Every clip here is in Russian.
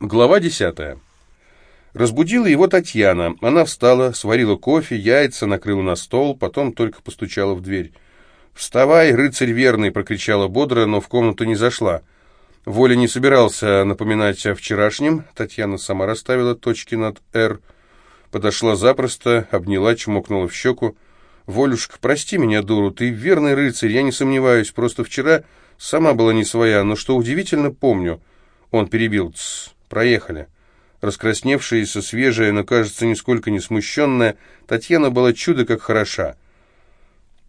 Глава десятая. Разбудила его Татьяна. Она встала, сварила кофе, яйца, накрыла на стол, потом только постучала в дверь. «Вставай, рыцарь верный!» — прокричала бодро, но в комнату не зашла. Воля не собирался напоминать о вчерашнем. Татьяна сама расставила точки над «Р». Подошла запросто, обняла, чмокнула в щеку. «Волюшка, прости меня, дуру, ты верный рыцарь, я не сомневаюсь, просто вчера сама была не своя, но что удивительно, помню». Он перебил. «Тсс, проехали». Раскрасневшаяся, свежая, но, кажется, нисколько не смущенная, Татьяна была чудо как хороша.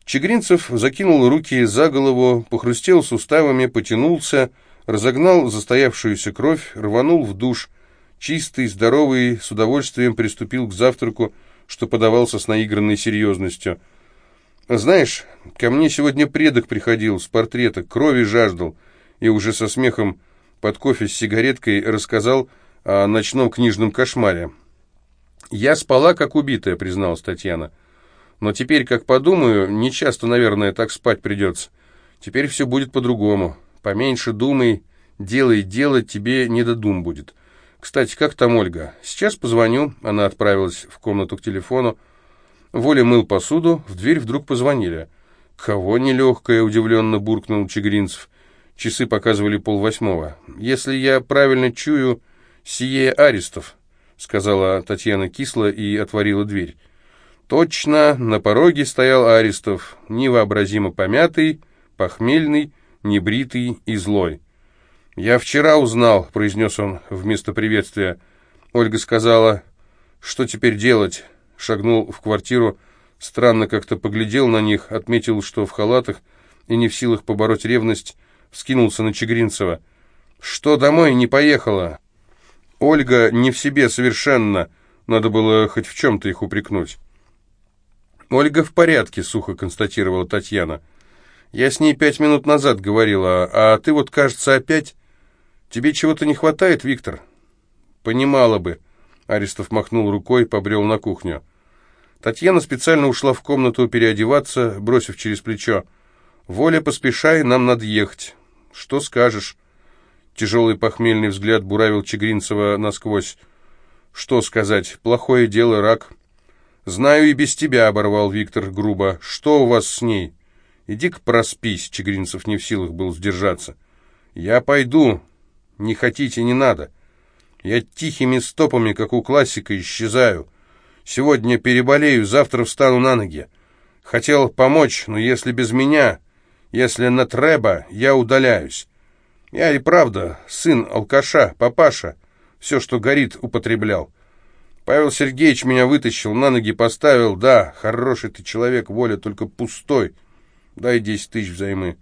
Чегринцев закинул руки за голову, похрустел суставами, потянулся, разогнал застоявшуюся кровь, рванул в душ. Чистый, здоровый, с удовольствием приступил к завтраку, что подавался с наигранной серьезностью. «Знаешь, ко мне сегодня предок приходил с портрета, крови жаждал, и уже со смехом под кофе с сигареткой рассказал о ночном книжном кошмаре. «Я спала, как убитая», — призналась Татьяна. «Но теперь, как подумаю, не часто, наверное, так спать придется. Теперь все будет по-другому. Поменьше думай, делай дело, тебе не до дум будет. Кстати, как там Ольга? Сейчас позвоню». Она отправилась в комнату к телефону. Воля мыл посуду, в дверь вдруг позвонили. «Кого нелегкое?» — удивленно буркнул Чегринцев. Часы показывали полвосьмого. «Если я правильно чую, сие Аристов», — сказала Татьяна кисло и отворила дверь. Точно, на пороге стоял Аристов, невообразимо помятый, похмельный, небритый и злой. «Я вчера узнал», — произнес он вместо приветствия. Ольга сказала, «Что теперь делать?» Шагнул в квартиру, странно как-то поглядел на них, отметил, что в халатах, и не в силах побороть ревность, вскинулся на Чегринцева. «Что домой не поехала?» Ольга не в себе совершенно, надо было хоть в чем-то их упрекнуть. «Ольга в порядке», — сухо констатировала Татьяна. «Я с ней пять минут назад говорила, а ты вот, кажется, опять...» «Тебе чего-то не хватает, Виктор?» «Понимала бы». Аристов махнул рукой, побрел на кухню. Татьяна специально ушла в комнату переодеваться, бросив через плечо. «Воля, поспешай, нам надо ехать». «Что скажешь?» Тяжелый похмельный взгляд буравил Чегринцева насквозь. «Что сказать? Плохое дело, рак». «Знаю и без тебя», — оборвал Виктор грубо. «Что у вас с ней?» «Иди-ка проспись», — Чегринцев не в силах был сдержаться. «Я пойду», не хотите, не надо. Я тихими стопами, как у классика, исчезаю. Сегодня переболею, завтра встану на ноги. Хотел помочь, но если без меня, если на треба, я удаляюсь. Я и правда сын алкаша, папаша, все, что горит, употреблял. Павел Сергеевич меня вытащил, на ноги поставил. Да, хороший ты человек, воля, только пустой. Дай десять тысяч взаймы.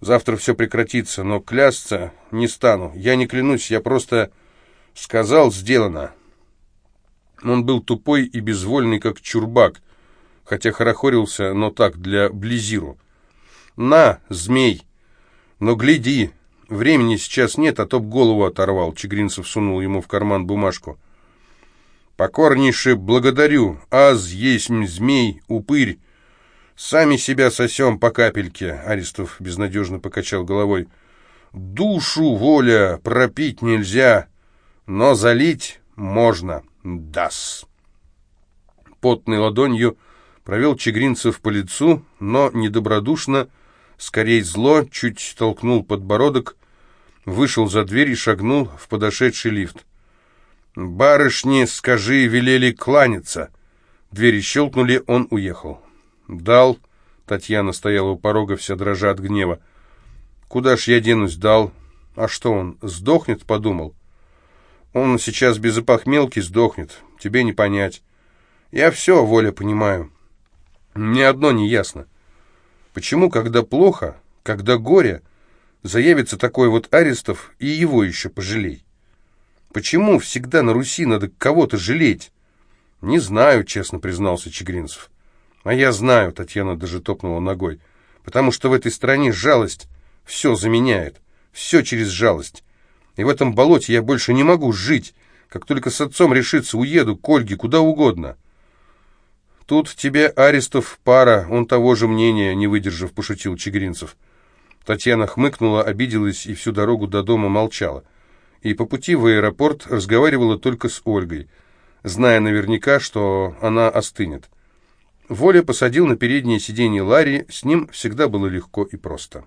Завтра все прекратится, но клясться не стану. Я не клянусь, я просто сказал, сделано. Он был тупой и безвольный, как чурбак, хотя хорохорился, но так, для близиру. «На, змей! Но гляди, времени сейчас нет, а то б голову оторвал», — Чегринцев сунул ему в карман бумажку. «Покорнейше благодарю, аз есть змей, упырь, «Сами себя сосем по капельке», — Аристов безнадежно покачал головой. «Душу, воля, пропить нельзя, но залить можно, дас». Потной ладонью провел Чегринцев по лицу, но недобродушно, скорее зло, чуть толкнул подбородок, вышел за дверь и шагнул в подошедший лифт. «Барышни, скажи, велели кланяться». Двери щелкнули, он уехал. «Дал». Татьяна стояла у порога, вся дрожа от гнева. «Куда ж я денусь, дал?» «А что он, сдохнет?» — подумал. «Он сейчас без опохмелки сдохнет. Тебе не понять. Я все, Воля, понимаю. Ни одно не ясно. Почему, когда плохо, когда горе, заявится такой вот Арестов, и его еще пожалей? Почему всегда на Руси надо кого-то жалеть?» «Не знаю», — честно признался Чегринцев. А я знаю, Татьяна даже топнула ногой, потому что в этой стране жалость все заменяет, все через жалость. И в этом болоте я больше не могу жить. Как только с отцом решится, уеду к Ольге, куда угодно. Тут тебе Арестов пара, он того же мнения, не выдержав, пошутил Чегринцев. Татьяна хмыкнула, обиделась и всю дорогу до дома молчала. и по пути в аэропорт разговаривала только с Ольгой, зная наверняка, что она остынет. Воля посадил на переднее сиденье Ларри, с ним всегда было легко и просто.